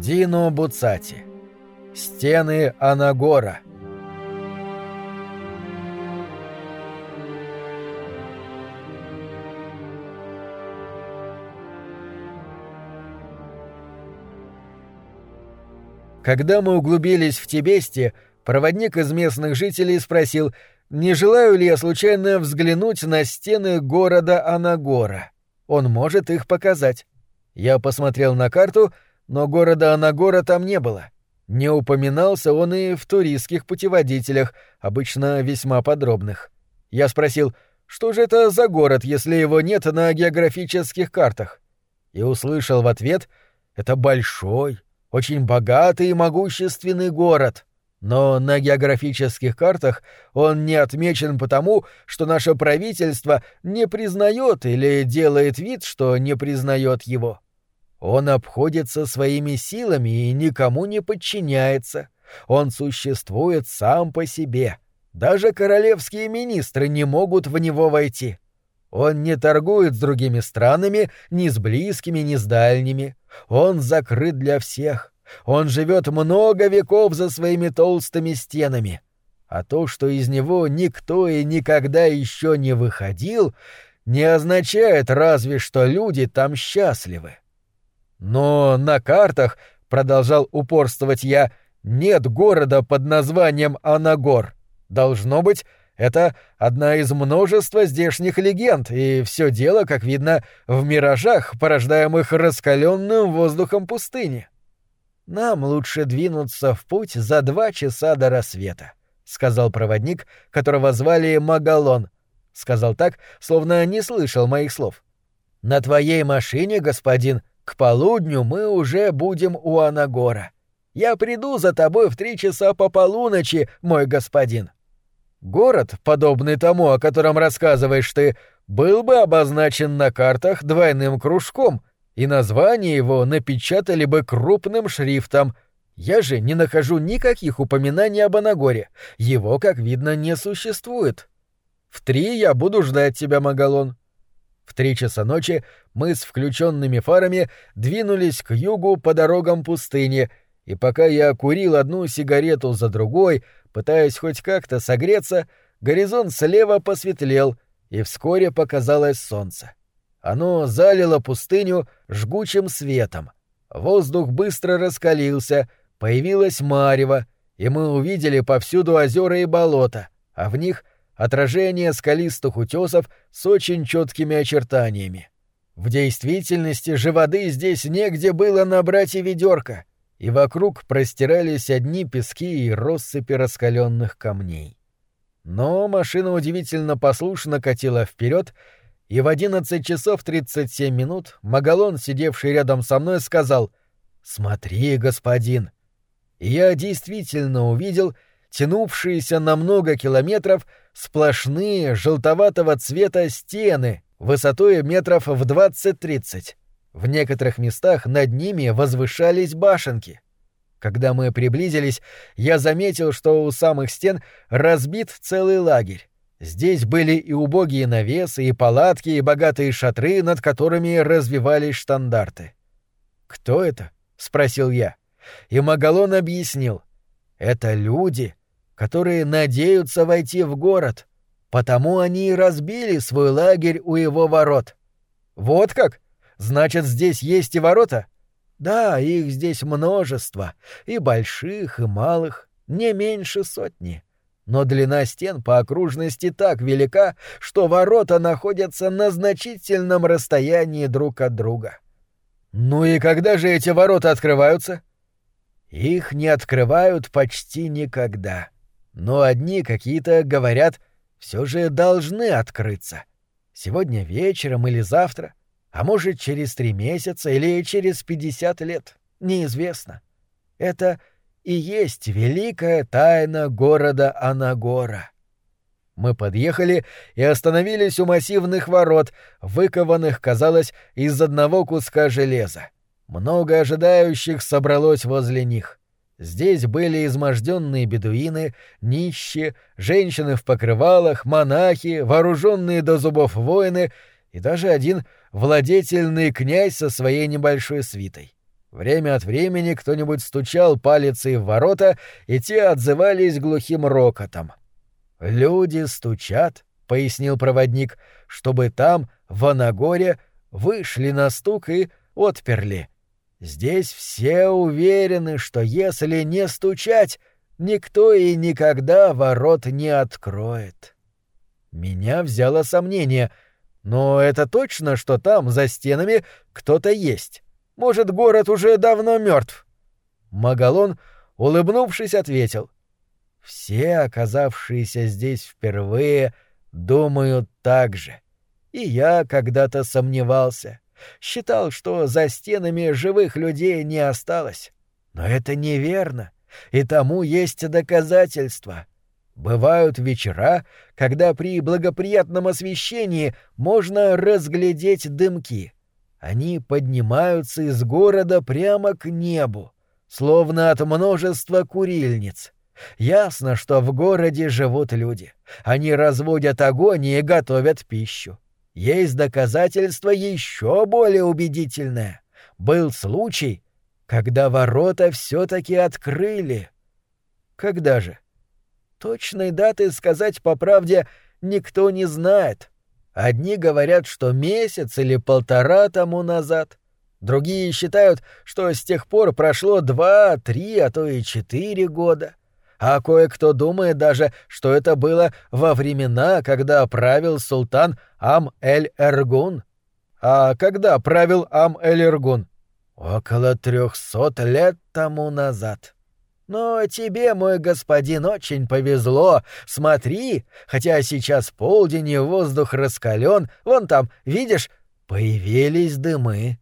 Дино Буцати. Стены Анагора. Когда мы углубились в Тибесте, проводник из местных жителей спросил, не желаю ли я случайно взглянуть на стены города Анагора. Он может их показать. Я посмотрел на карту, но города Анагора там не было. Не упоминался он и в туристских путеводителях, обычно весьма подробных. Я спросил, что же это за город, если его нет на географических картах? И услышал в ответ, это большой, очень богатый и могущественный город. Но на географических картах он не отмечен потому, что наше правительство не признает или делает вид, что не признает его. Он обходится своими силами и никому не подчиняется. Он существует сам по себе. Даже королевские министры не могут в него войти. Он не торгует с другими странами, ни с близкими, ни с дальними. Он закрыт для всех. Он живет много веков за своими толстыми стенами. А то, что из него никто и никогда еще не выходил, не означает разве что люди там счастливы. Но на картах, продолжал упорствовать я, нет города под названием Анагор. Должно быть, это одна из множества здешних легенд, и все дело, как видно, в миражах, порождаемых раскаленным воздухом пустыни. Нам лучше двинуться в путь за два часа до рассвета, сказал проводник, которого звали Магалон. Сказал так, словно не слышал моих слов. На твоей машине, господин, к полудню мы уже будем у Анагора. Я приду за тобой в три часа по полуночи, мой господин. Город, подобный тому, о котором рассказываешь ты, был бы обозначен на картах двойным кружком, и название его напечатали бы крупным шрифтом. Я же не нахожу никаких упоминаний об Анагоре. Его, как видно, не существует. В три я буду ждать тебя, Магалон. В три часа ночи мы с включенными фарами двинулись к югу по дорогам пустыни, и пока я курил одну сигарету за другой, пытаясь хоть как-то согреться, горизонт слева посветлел, и вскоре показалось солнце. Оно залило пустыню жгучим светом. Воздух быстро раскалился, появилась марево, и мы увидели повсюду озера и болота, а в них — отражение скалистых утесов с очень четкими очертаниями. В действительности же воды здесь негде было набрать и ведерко, и вокруг простирались одни пески и россыпи раскаленных камней. Но машина удивительно послушно катила вперед, и в одиннадцать часов тридцать семь минут Магалон, сидевший рядом со мной, сказал «Смотри, господин». И я действительно увидел — тянувшиеся на много километров сплошные желтоватого цвета стены высотой метров в 20-30. В некоторых местах над ними возвышались башенки. Когда мы приблизились, я заметил, что у самых стен разбит целый лагерь. Здесь были и убогие навесы, и палатки, и богатые шатры, над которыми развивались штандарты. «Кто это?» — спросил я. И Магалон объяснил. «Это люди, которые надеются войти в город, потому они и разбили свой лагерь у его ворот. Вот как? Значит, здесь есть и ворота? Да, их здесь множество, и больших, и малых, не меньше сотни. Но длина стен по окружности так велика, что ворота находятся на значительном расстоянии друг от друга. Ну и когда же эти ворота открываются? Их не открывают почти никогда. Но одни какие-то, говорят, все же должны открыться. Сегодня вечером или завтра, а может, через три месяца или через пятьдесят лет, неизвестно. Это и есть великая тайна города Анагора. Мы подъехали и остановились у массивных ворот, выкованных, казалось, из одного куска железа. Много ожидающих собралось возле них. Здесь были изможденные бедуины, нищие, женщины в покрывалах, монахи, вооруженные до зубов воины и даже один владетельный князь со своей небольшой свитой. Время от времени кто-нибудь стучал палицей в ворота, и те отзывались глухим рокотом. «Люди стучат», — пояснил проводник, — «чтобы там, в Анагоре, вышли на стук и отперли. Здесь все уверены, что если не стучать, никто и никогда ворот не откроет». Меня взяло сомнение, но это точно, что там, за стенами, кто-то есть. Может, город уже давно мертв. Магалон, улыбнувшись, ответил. Все, оказавшиеся здесь впервые, думают так же. И я когда-то сомневался. Считал, что за стенами живых людей не осталось. Но это неверно, и тому есть доказательства. Бывают вечера, когда при благоприятном освещении можно разглядеть дымки. Они поднимаются из города прямо к небу, словно от множества курильниц. Ясно, что в городе живут люди. Они разводят огонь и готовят пищу. Есть доказательство еще более убедительное. Был случай, когда ворота все-таки открыли. Когда же? Точной даты сказать по правде никто не знает. Одни говорят, что месяц или полтора тому назад. Другие считают, что с тех пор прошло два, три, а то и четыре года. А кое-кто думает даже, что это было во времена, когда правил султан Ам-эль-Эргун. А когда правил Ам-эль-Эргун? Около трехсот лет тому назад. Но тебе, мой господин, очень повезло. Смотри, хотя сейчас полдень и воздух раскален, вон там, видишь, появились дымы.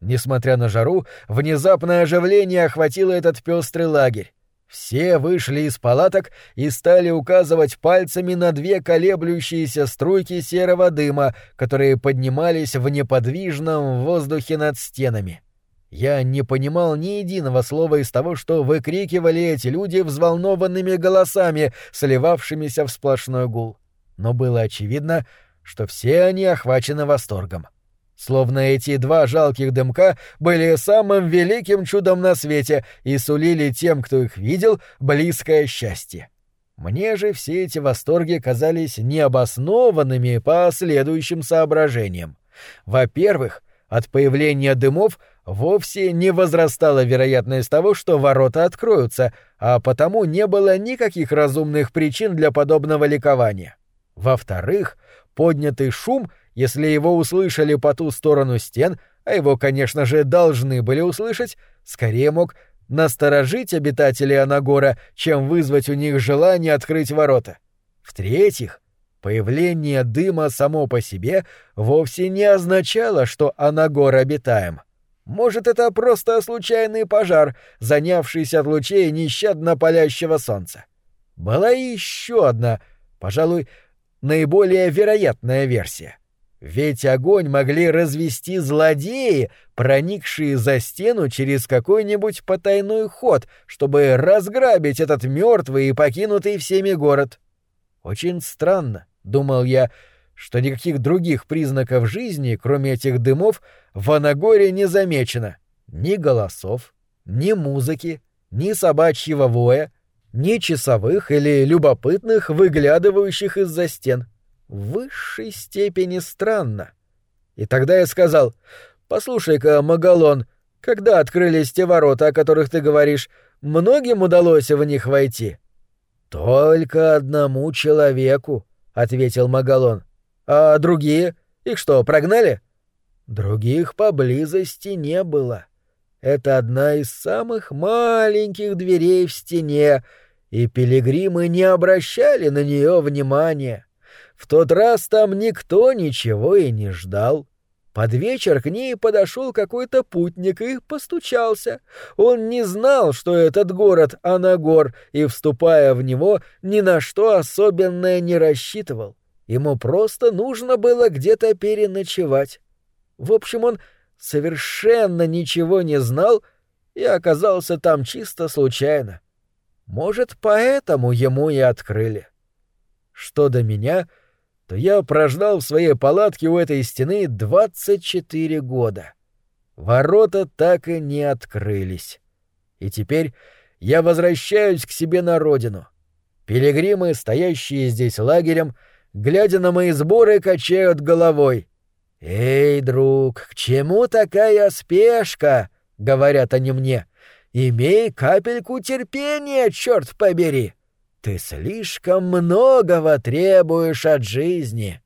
Несмотря на жару, внезапное оживление охватило этот пестрый лагерь. Все вышли из палаток и стали указывать пальцами на две колеблющиеся струйки серого дыма, которые поднимались в неподвижном воздухе над стенами. Я не понимал ни единого слова из того, что выкрикивали эти люди взволнованными голосами, сливавшимися в сплошной гул. Но было очевидно, что все они охвачены восторгом. Словно эти два жалких дымка были самым великим чудом на свете и сулили тем, кто их видел, близкое счастье. Мне же все эти восторги казались необоснованными по следующим соображениям. Во-первых, от появления дымов — вовсе не возрастала вероятность того, что ворота откроются, а потому не было никаких разумных причин для подобного ликования. Во-вторых, поднятый шум, если его услышали по ту сторону стен, а его, конечно же, должны были услышать, скорее мог насторожить обитателей Анагора, чем вызвать у них желание открыть ворота. В-третьих, появление дыма само по себе вовсе не означало, что Анагор обитаем — может, это просто случайный пожар, занявшийся от лучей нещадно палящего солнца. Была еще одна, пожалуй, наиболее вероятная версия. Ведь огонь могли развести злодеи, проникшие за стену через какой-нибудь потайной ход, чтобы разграбить этот мертвый и покинутый всеми город. Очень странно, думал я, — что никаких других признаков жизни, кроме этих дымов, в Анагоре не замечено. Ни голосов, ни музыки, ни собачьего воя, ни часовых или любопытных, выглядывающих из-за стен. В высшей степени странно. И тогда я сказал, «Послушай-ка, Магалон, когда открылись те ворота, о которых ты говоришь, многим удалось в них войти?» «Только одному человеку», — ответил Магалон. А другие? Их что, прогнали? Других поблизости не было. Это одна из самых маленьких дверей в стене, и пилигримы не обращали на нее внимания. В тот раз там никто ничего и не ждал. Под вечер к ней подошел какой-то путник и постучался. Он не знал, что этот город Анагор, и, вступая в него, ни на что особенное не рассчитывал. Ему просто нужно было где-то переночевать. В общем, он совершенно ничего не знал и оказался там чисто случайно. Может, поэтому ему и открыли. Что до меня, то я прождал в своей палатке у этой стены 24 года. Ворота так и не открылись. И теперь я возвращаюсь к себе на родину. Пилигримы, стоящие здесь лагерем, глядя на мои сборы, качают головой. «Эй, друг, к чему такая спешка?» — говорят они мне. «Имей капельку терпения, черт побери! Ты слишком многого требуешь от жизни!»